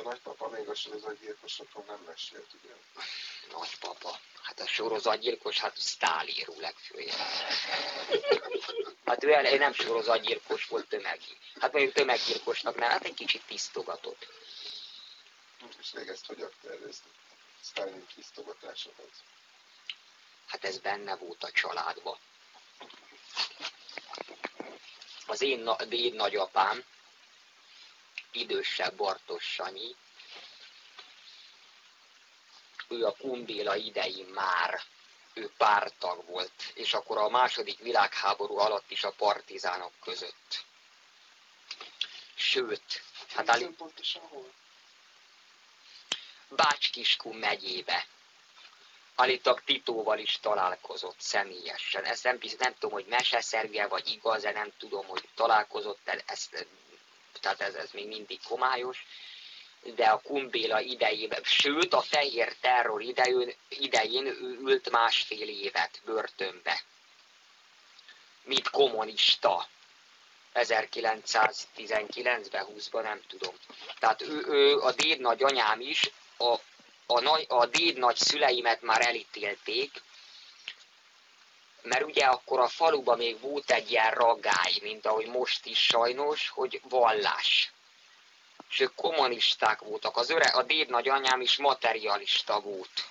a nagypapa még a sorozatgyilkosokról nem mesélt, ugye? Nagypapa. Hát a sorozatgyilkos, hát Sztálíró legfőjebb. Hát ő elej nem sorozatgyilkos volt tömegi. Hát mondjuk tömeggyilkosnak nem, hát egy kicsit tisztogatott. És még ezt hogy tervezni? Sztálin tisztogatásokat? Hát ez benne volt a családban. Az én, én nagyapám, idősebb Bartos Sanyi, ő a Kumbéla idején már ő pártag volt, és akkor a második világháború alatt is a partizánok között. Sőt, hát állít... pontosan hol? Bácskiskun megyébe. Állítólag Titóval is találkozott személyesen. Ezt nem, nem tudom, hogy meseszerge vagy igaz, de nem tudom, hogy találkozott, ezt, tehát ez, ez még mindig komályos de a Kumbéla idejében, sőt a fehér terror idején, idején ő ült másfél évet börtönbe, mint kommunista. 1919-ben, 20-ban, nem tudom. Tehát ő, ő a déd nagyanyám is, a, a, a déd nagy szüleimet már elítélték, mert ugye akkor a faluban még volt egy ilyen ragály, mint ahogy most is sajnos, hogy vallás és ők kommunisták voltak. Az öre, a déd nagyanyám is materialista volt.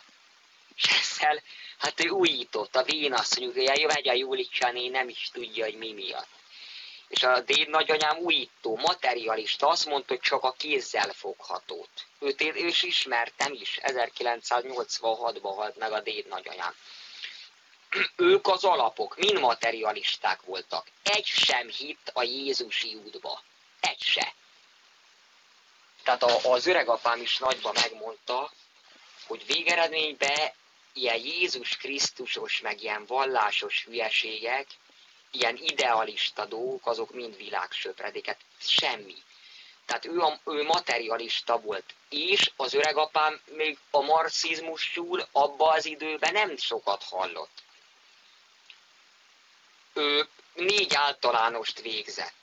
És ezzel, hát ő újított, a vénasszonyuk, hogy a Júlicsani nem is tudja, hogy mi miatt. És a déd nagyanyám újító, materialista, azt mondta, hogy csak a kézzel foghatót. Őt ő is ismertem is, 1986-ban halt meg a déd nagyanyám. Ők az alapok, mind materialisták voltak. Egy sem hitt a Jézusi útba. Egy se. Tehát a, az öregapám is nagyban megmondta, hogy végeredményben ilyen Jézus Krisztusos, meg ilyen vallásos hülyeségek, ilyen idealista dolgok, azok mind világsöpredéket. Semmi. Tehát ő, a, ő materialista volt. És az öregapám még a marxizmusról abba az időben nem sokat hallott. Négy általánost végzett